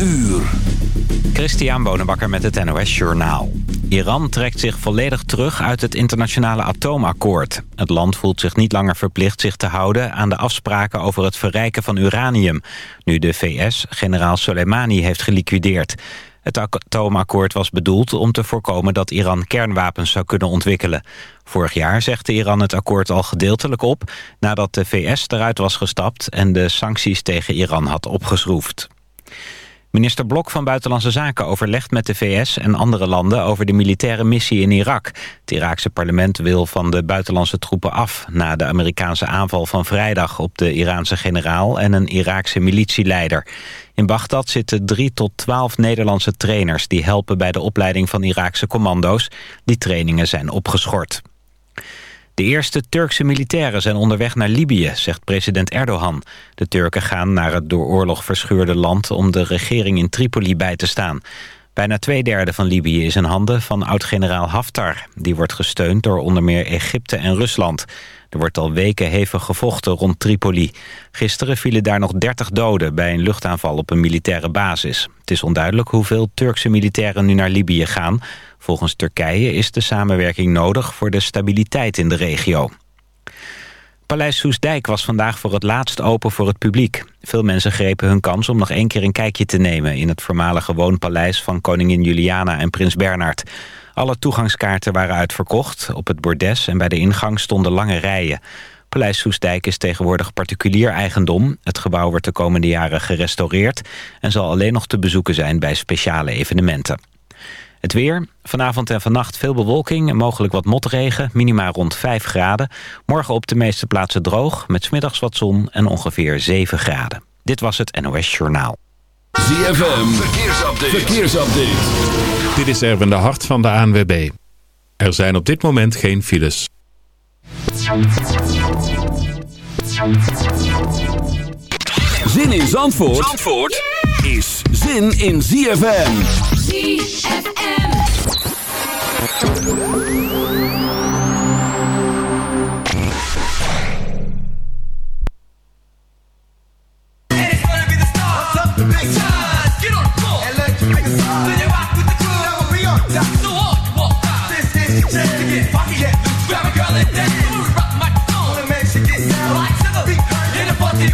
uur. Christian Bonenbakker met het NOS Journaal. Iran trekt zich volledig terug uit het internationale atoomakkoord. Het land voelt zich niet langer verplicht zich te houden aan de afspraken over het verrijken van uranium... nu de VS generaal Soleimani heeft geliquideerd. Het atoomakkoord was bedoeld om te voorkomen dat Iran kernwapens zou kunnen ontwikkelen. Vorig jaar zegde Iran het akkoord al gedeeltelijk op... nadat de VS eruit was gestapt en de sancties tegen Iran had opgeschroefd. Minister Blok van Buitenlandse Zaken overlegt met de VS en andere landen over de militaire missie in Irak. Het Iraakse parlement wil van de buitenlandse troepen af na de Amerikaanse aanval van vrijdag op de Iraanse generaal en een Iraakse militieleider. In Bagdad zitten drie tot twaalf Nederlandse trainers die helpen bij de opleiding van Iraakse commando's. Die trainingen zijn opgeschort. De eerste Turkse militairen zijn onderweg naar Libië, zegt president Erdogan. De Turken gaan naar het door oorlog verscheurde land om de regering in Tripoli bij te staan. Bijna twee derde van Libië is in handen van oud-generaal Haftar. Die wordt gesteund door onder meer Egypte en Rusland. Er wordt al weken hevig gevochten rond Tripoli. Gisteren vielen daar nog 30 doden bij een luchtaanval op een militaire basis. Het is onduidelijk hoeveel Turkse militairen nu naar Libië gaan. Volgens Turkije is de samenwerking nodig voor de stabiliteit in de regio. Paleis Soesdijk was vandaag voor het laatst open voor het publiek. Veel mensen grepen hun kans om nog één keer een kijkje te nemen... in het voormalige woonpaleis van koningin Juliana en prins Bernhard. Alle toegangskaarten waren uitverkocht. Op het bordes en bij de ingang stonden lange rijen. Paleis Soestdijk is tegenwoordig particulier eigendom. Het gebouw wordt de komende jaren gerestaureerd... en zal alleen nog te bezoeken zijn bij speciale evenementen. Het weer. Vanavond en vannacht veel bewolking en mogelijk wat motregen. Minima rond 5 graden. Morgen op de meeste plaatsen droog, met smiddags wat zon en ongeveer 7 graden. Dit was het NOS Journaal. ZFM, verkeersupdate. verkeersupdate. Dit is Erwin de Hart van de ANWB. Er zijn op dit moment geen files. Zin in Zandvoort, Zandvoort is zin in ZFM. ZFM.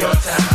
your time.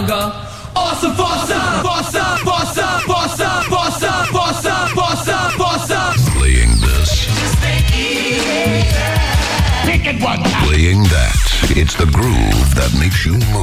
longer. Awesome, bossa, bossa, bossa, bossa, bossa, bossa, bossa, bossa. Playing this. Pick it one. Playing that. It's the groove that makes you move.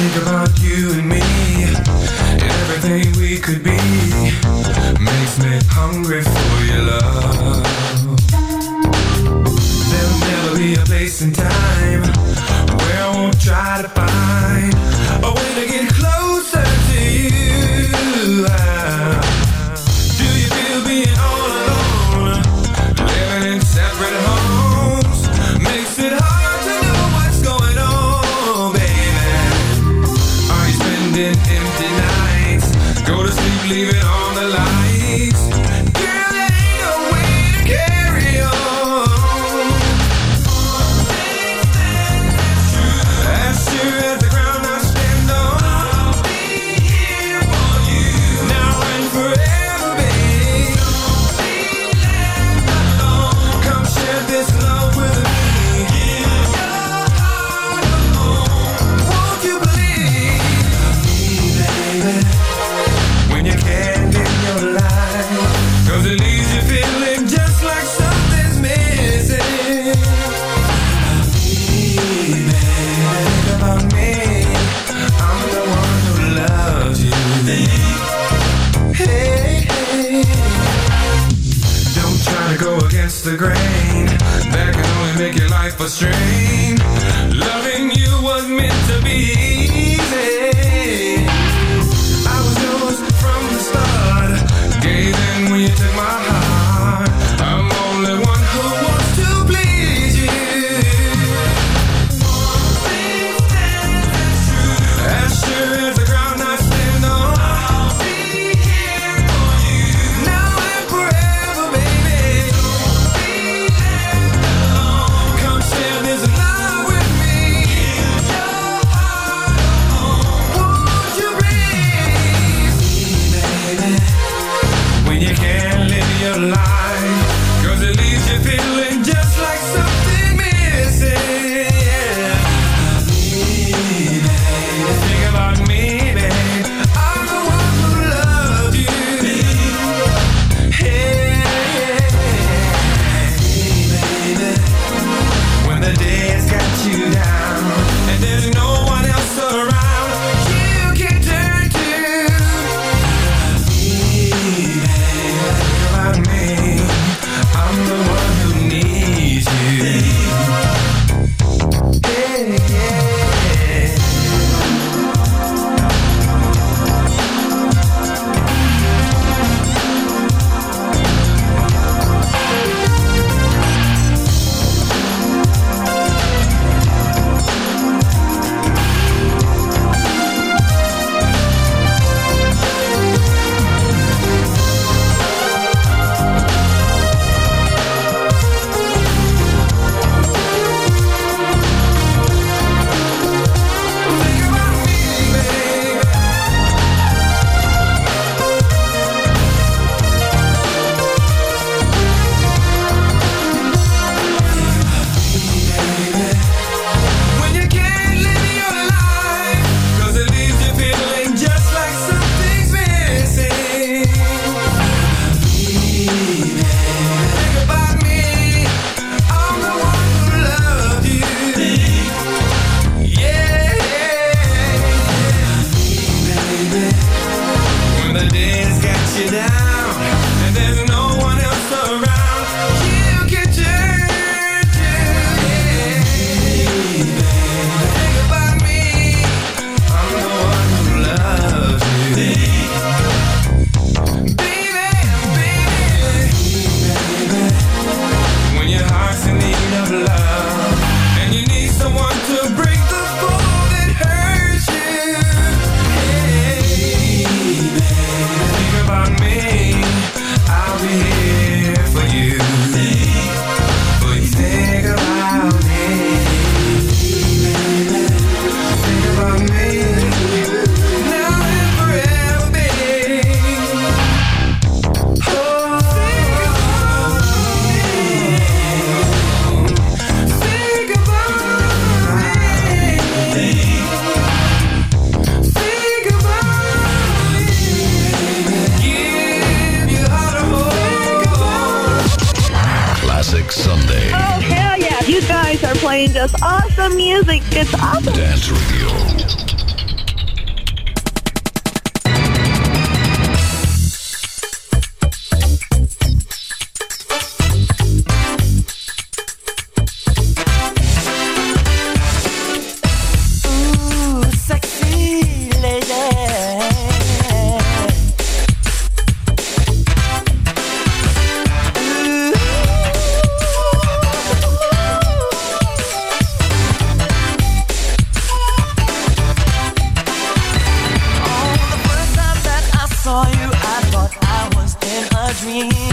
think about you and me and everything we could be makes me hungry for your love. There'll never be a place in time where I won't try to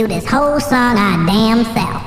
do this whole song our damn self.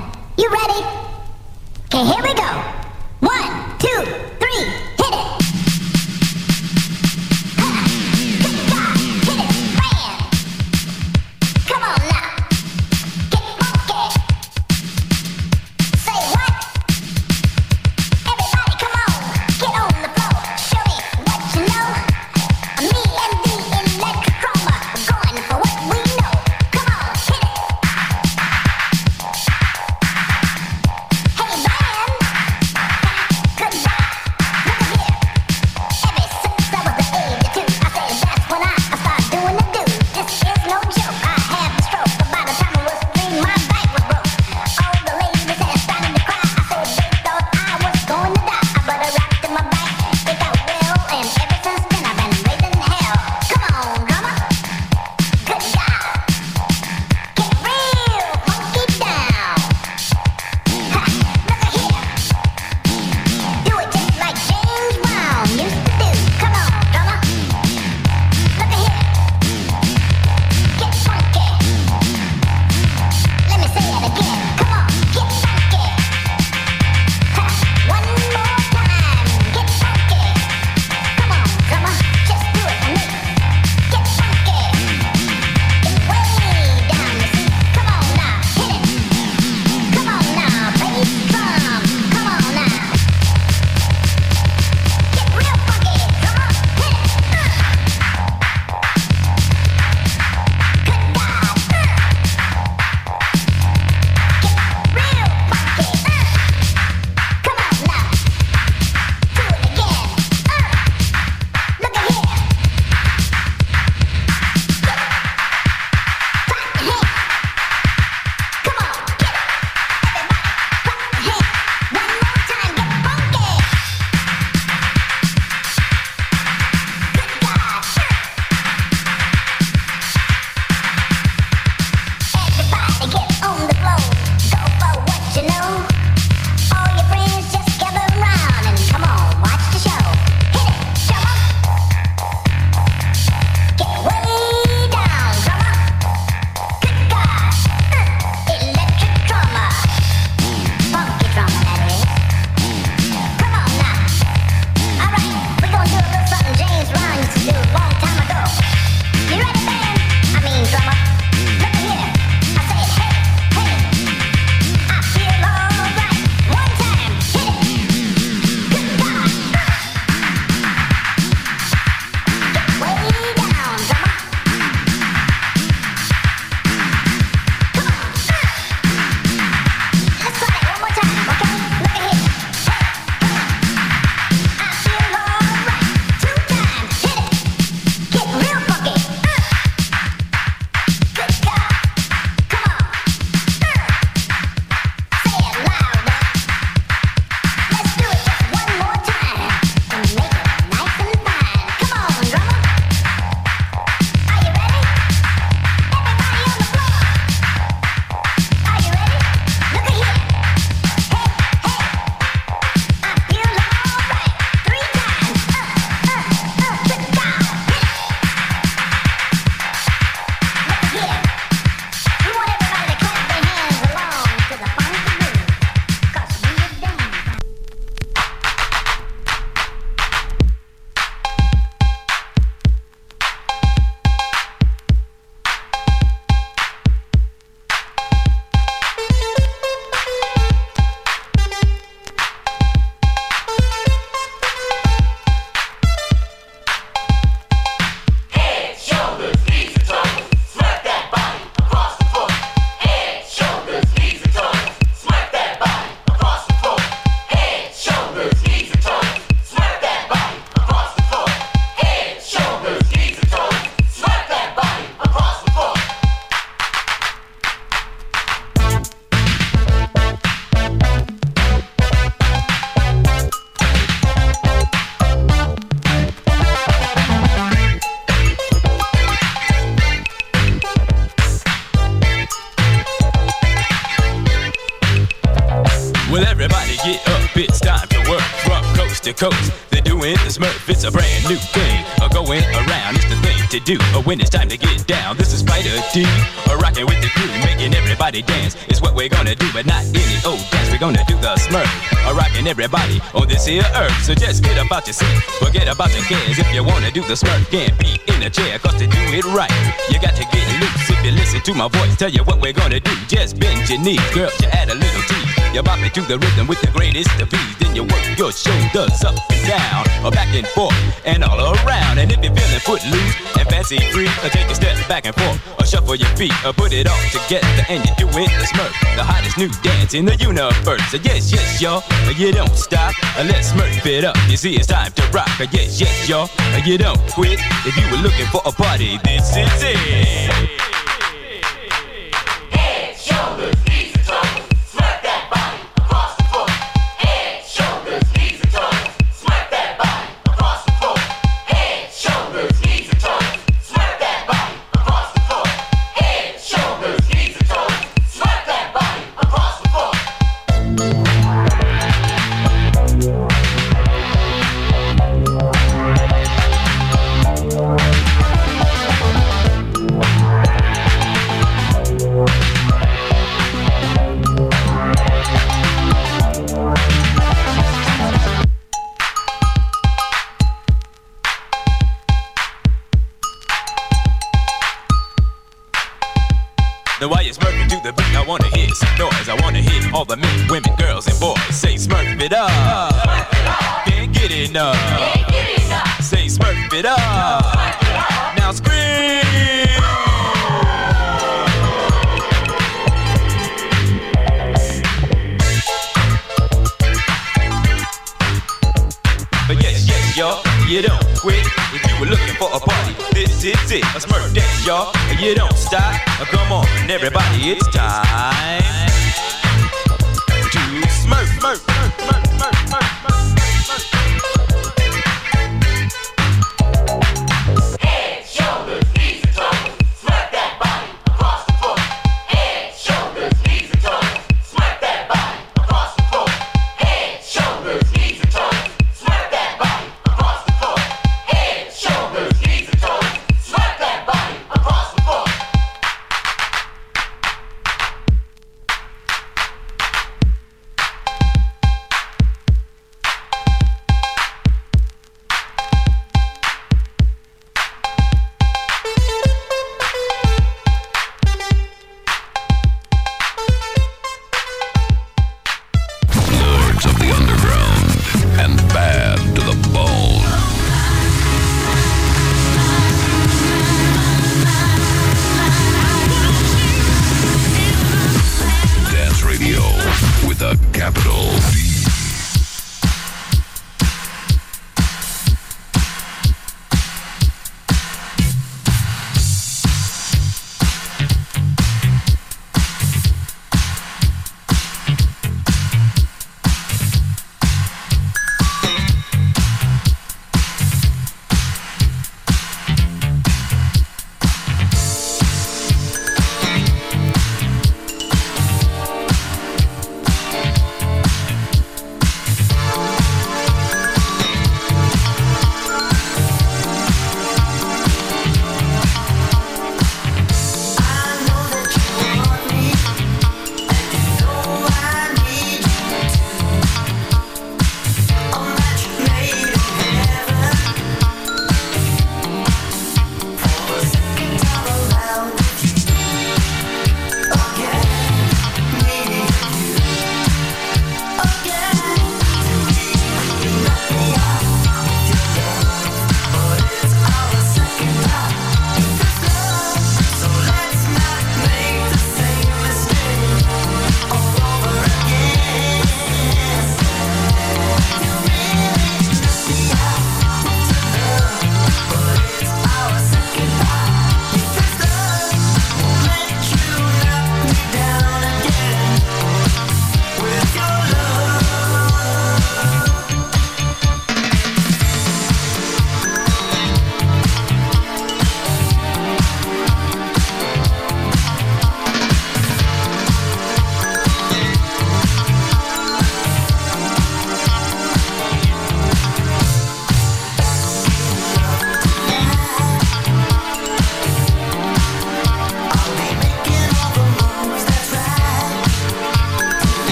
do but when it's time to get down. This is Spider D, a rockin' with the crew, making everybody dance. It's what we're gonna do, but not any old dance. We're gonna do the smurf, rocking rockin' everybody on this here earth. So just get about your seat, forget about your cares. If you wanna do the smurf, can't be in a chair, cause to do it right, you got to get loose. If you listen to my voice, tell you what we're gonna do. Just bend your knees, girl, you add a little tea you bop it to the rhythm with the greatest of ease. Then you work your shoulders up and down, or back and forth, and all around. And if you're feeling footloose and fancy free, or uh, take a step back and forth, or shuffle your feet, or put it all together, and you are doing the smirk. The hottest new dance in the universe. So uh, yes, yes, y'all, but uh, you don't stop. Let's smirk it up. You see, it's time to rock. Yes, yes, y'all, you don't quit. If you were looking for a party, this is it.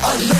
I love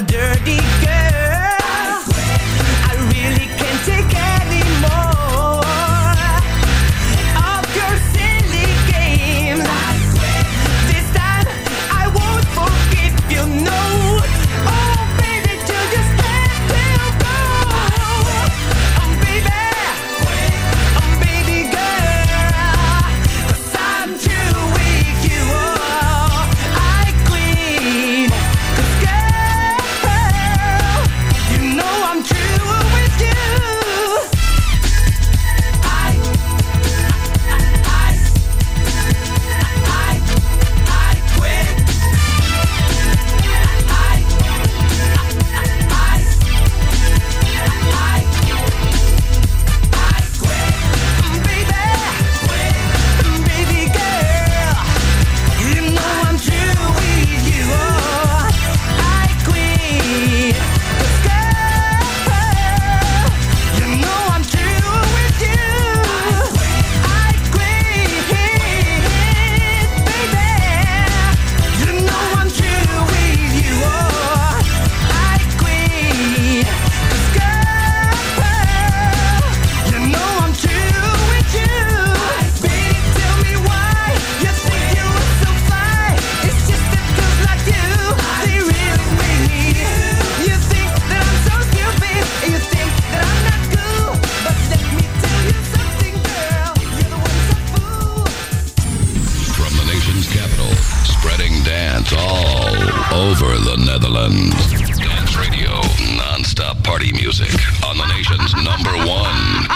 dirty Island. Dance radio, non-stop party music on the nation's number one.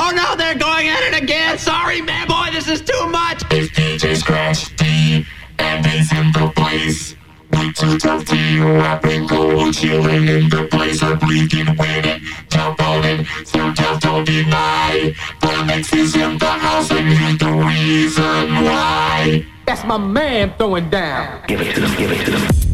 oh no, they're going at it again. Sorry, man boy, this is too much. If DJ Scratch D and every simple place. Need to talk to you, I've been cold chilling in the place I'm bleeding winning Jump on it, still just don't deny The is in the house and he's the reason why That's my man throwing down Give it to them, give it to them